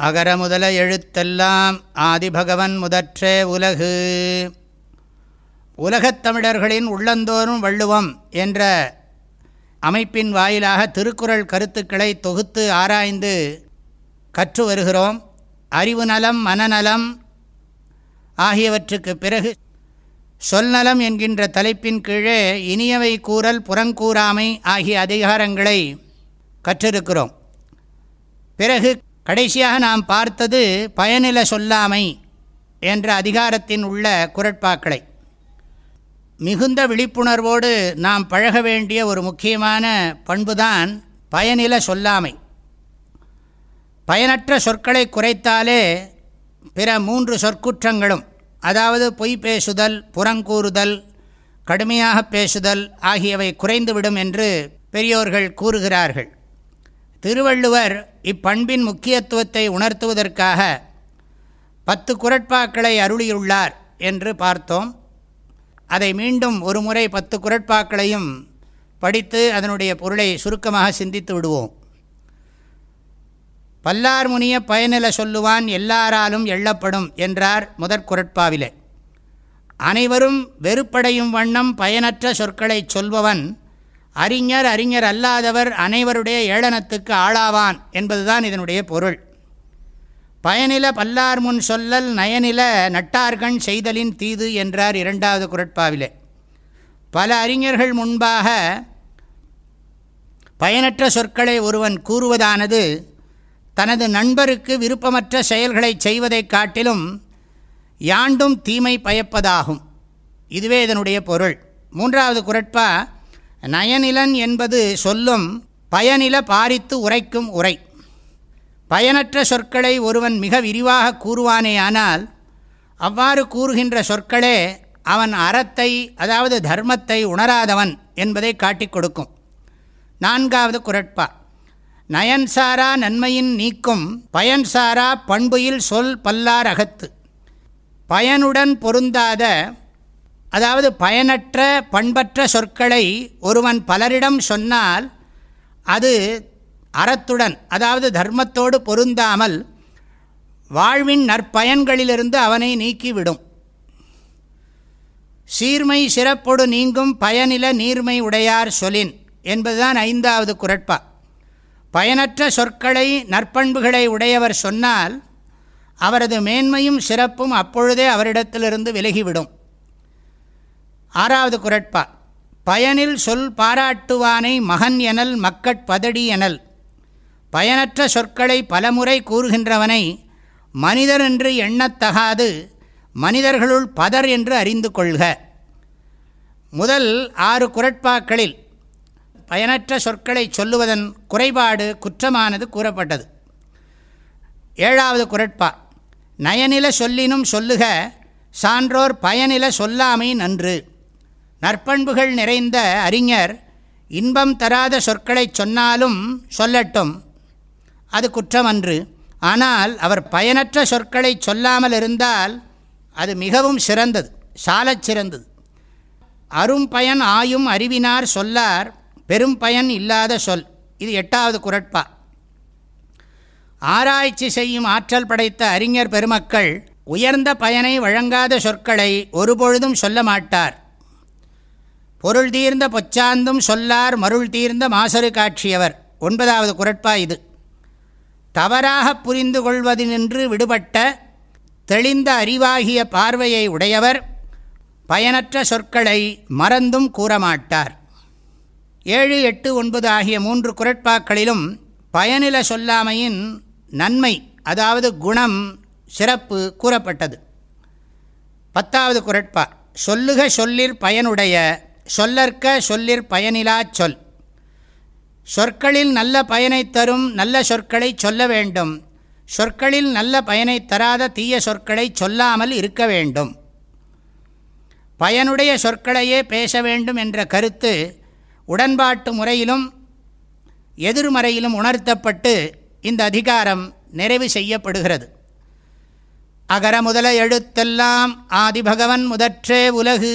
அகர முதல எழுத்தெல்லாம் ஆதிபகவன் முதற்றே உலகு. உலகத் தமிழர்களின் உள்ளந்தோறும் வள்ளுவம் என்ற அமைப்பின் வாயிலாக திருக்குறள் கருத்துக்களை தொகுத்து ஆராய்ந்து கற்று வருகிறோம். அறிவு நலம் மனநலம் ஆகியவற்றுக்கு பிறகு சொல்நலம் என்கின்ற தலைப்பின் கீழே இனியவை கூறல் புறங்கூறாமை ஆகிய அதிகாரங்களை கற்றிருக்கிறோம். பிறகு கடைசியாக நாம் பார்த்தது பயனில சொல்லாமை என்ற அதிகாரத்தின் உள்ள குரட்பாக்களை. மிகுந்த விழிப்புணர்வோடு நாம் பழக வேண்டிய ஒரு முக்கியமான பண்புதான் பயனில சொல்லாமை. பயனற்ற சொற்களை குறைத்தாலே பிற மூன்று சொற்குற்றங்களும் அதாவது பொய் பேசுதல் புறங்கூறுதல் கடுமையாக பேசுதல் ஆகியவை குறைந்துவிடும் என்று பெரியோர்கள் கூறுகிறார்கள். திருவள்ளுவர் இப்பண்பின் முக்கியத்துவத்தை உணர்த்துவதற்காக பத்து குரட்பாக்களை அருளியுள்ளார் என்று பார்த்தோம். அதை மீண்டும் ஒரு முறை பத்து குரட்பாக்களையும் படித்து அதனுடைய பொருளை சுருக்கமாக சிந்தித்து விடுவோம். பல்லார் முனிய பயனில சொல்லுவான் எல்லாராலும் எள்ளப்படும் என்றார் முதற் குரட்பாவிலே. அனைவரும் வெறுப்படையும் வண்ணம் பயனற்ற சொற்களை சொல்பவன் அறிஞர் அறிஞர் அல்லாதவர் அனைவருடைய ஏளனத்துக்கு ஆளாவான் என்பதுதான் இதனுடைய பொருள். பயனில பல்லார் முன் சொல்லல் நயனில நட்டார்கண் செய்தலின் தீது என்றார் இரண்டாவது குரட்பாவிலே. பல அறிஞர்கள் முன்பாக பயனற்ற சொற்களை ஒருவன் கூறுவதானது தனது நண்பருக்கு விருப்பமற்ற செயல்களை செய்வதைக் காட்டிலும் யாண்டும் தீமை பயப்பதாகும். இதுவே இதனுடைய பொருள். மூன்றாவது குரட்பா நயனிலன் என்பது சொல்லும் பயனில பாரித்து உரைக்கும் உரை. பயனற்ற சொற்களை ஒருவன் மிக விரிவாக கூறுவானேயானால் அவ்வாறு கூறுகின்ற சொற்களே அவன் அறத்தை அதாவது தர்மத்தை உணராதவன் என்பதை காட்டிக் கொடுக்கும். நான்காவது குரட்பா. நயன்சாரா நன்மையின் நீக்கும் பயன்சாரா பண்புயில் சொல் பல்லார் அகத்து. பயனுடன் பொருந்தாத அதாவது பயனற்ற பண்பற்ற சொற்களை ஒருவன் பலரிடம் சொன்னால் அது அறத்துடன் அதாவது தர்மத்தோடு பொருந்தாமல் வாழ்வின் நற்பயன்களிலிருந்து அவனை நீக்கிவிடும். சீர்மை சிறப்பொடு நீங்கும் பயனில நீர்மை உடையார் சொலின் என்பதுதான் ஐந்தாவது குரட்பா. பயனற்ற சொற்களை நற்பண்புகளை உடையவர் சொன்னால் அவரது மேன்மையும் சிறப்பும் அப்பொழுதே அவரிடத்திலிருந்து விலகிவிடும். ஆறாவது குரட்பா. பயனில் சொல் பாராட்டுவானை மகன் எனல் மக்கட் பதடி எனல். பயனற்ற சொற்களை பலமுறை கூறுகின்றவனை மனிதர் என்று எண்ணத்தகாது மனிதர்களுள் பதர் என்று அறிந்து கொள்க. முதல் ஆறு குரட்பாக்களில் பயனற்ற சொற்களை சொல்லுவதன் குறைபாடு குற்றமானது கூறப்பட்டது. ஏழாவது குரட்பா. நயனில சொல்லினும் சொல்லுக சான்றோர் பயனில சொல்லாமை நன்று. நற்பண்புகள் நிறைந்த அறிஞர் இன்பம் தராத சொற்களை சொன்னாலும் சொல்லட்டும். அது குற்றமன்று. ஆனால் அவர் பயனற்ற சொற்களை சொல்லாமல் இருந்தால் அது மிகவும் சிறந்தது சாலச் சிறந்தது. அரும்பயன் ஆயும் அறிவினார் சொல்லார் பெரும் பயன் இல்லாத சொல். இது எட்டாவது குரட்பா. ஆராய்ச்சி செய்யும் ஆற்றல் படைத்த அறிஞர் பெருமக்கள் உயர்ந்த பயனை வழங்காத சொற்களை ஒருபொழுதும் சொல்ல மாட்டார். பொருள் தீர்ந்த பொச்சாந்தும் சொல்லார் மருள் தீர்ந்த மாசரு காட்சியவர். ஒன்பதாவது குரட்பா இது. தவறாக புரிந்து கொள்வதினின்று விடுபட்ட தெளிந்த அறிவாகிய பார்வையை உடையவர் பயனற்ற சொற்களை மறந்தும் கூறமாட்டார். ஏழு எட்டு ஒன்பது ஆகிய மூன்று குரட்பாக்களிலும் பயனில சொல்லாமையின் நன்மை அதாவது குணம் சிறப்பு கூறப்பட்டது. பத்தாவது குரட்பா. சொல்லுக சொல்லிற் பயனுடைய சொல்லற்க சொல்லிற் பயனிலா சொல். சொற்களில் நல்ல பயனை தரும் நல்ல சொற்களை சொல்ல வேண்டும். சொற்களில் நல்ல பயனை தராத தீய சொற்களை சொல்லாமல் இருக்க வேண்டும். பயனுடைய சொற்களையே பேச வேண்டும் என்ற கருத்து உடன்பாட்டு முறையிலும் எதிர்மறையிலும் உணர்த்தப்பட்டு இந்த அதிகாரம் நிறைவு செய்யப்படுகிறது. அகர முதல எழுத்தெல்லாம் ஆதிபகவன் முதற்றே உலகு.